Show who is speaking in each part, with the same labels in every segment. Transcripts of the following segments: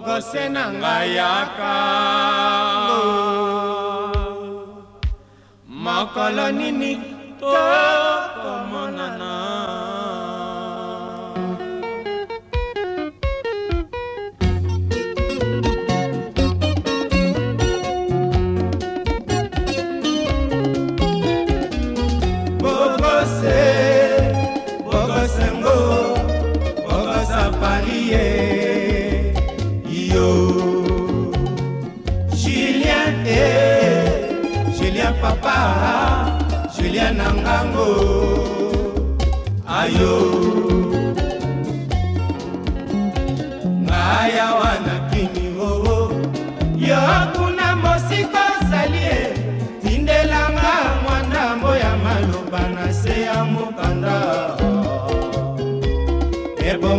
Speaker 1: bokose na ngai yaka mokolo nini tokomonana bokose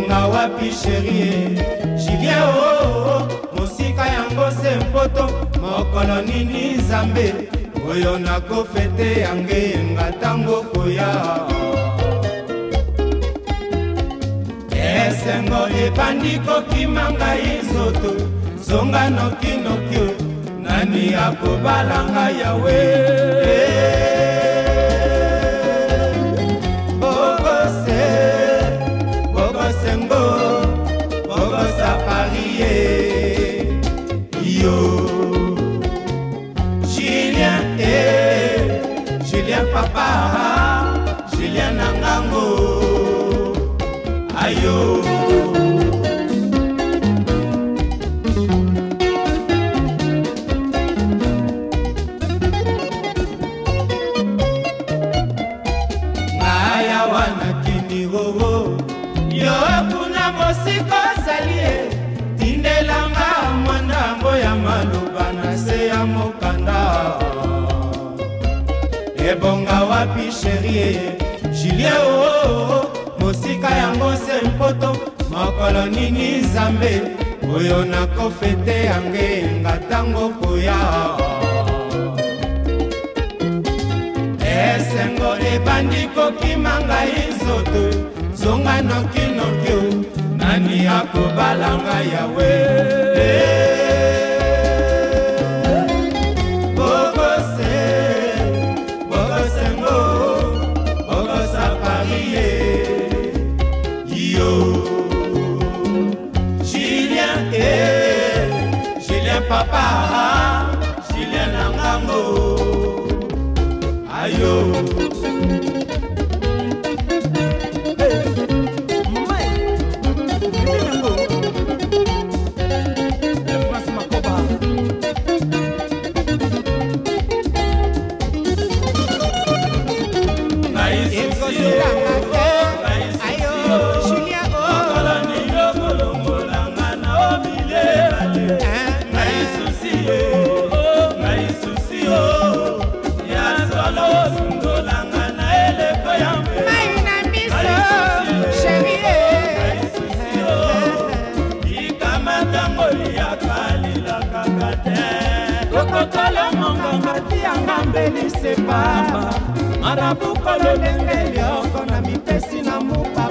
Speaker 1: okonga wapi sherie julien oo mosika yango se mpoto mokolo nini nzambe oyo nakofete yange yenga ntango koya esengo ebandi kokima ngai nzoto zonga nokinoki nani akobalanga yawe hey. kimia na ngango ayo nayawa na kinigogo yo kuna mosiko osalie tindelanga mwandango ya maloba na se ya mokanda ebonga wapi sherie julie oo oh, oh, oh, mosika yango se mpoto mokolo nini nzambe oyo nakofete yange nga ntango koya esengo ebandi kokima ngai nzoto zonga nokinokio nani akobala ngai yawe hey. apelise pamba marabuko lolenge lioko na mipesi na mupaa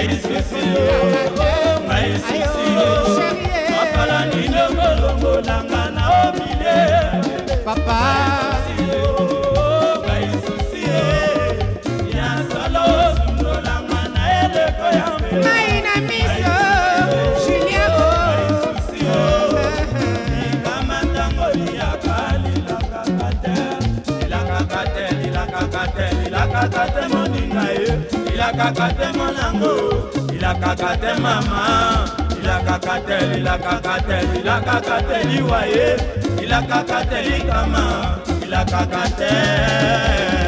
Speaker 1: I sim, senhor. Aí see you. ilakaka te monango ilakaka te mama ilakaka te lilakaka te lilakaka te liwa ye ilakaka te likama ilakaka te